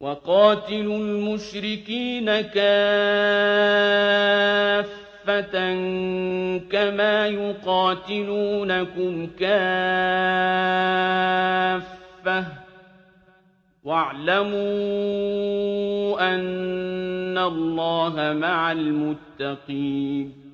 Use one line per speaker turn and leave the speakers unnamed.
وَقَاتِلُوا الْمُشْرِكِينَ كَافَّةً كَمَا يُقَاتِلُونَكُمْ كَافَّةً ۚ. وَاعْلَمُوا أَنَّ اللَّهَ مَعَ الْمُتَّقِينَ.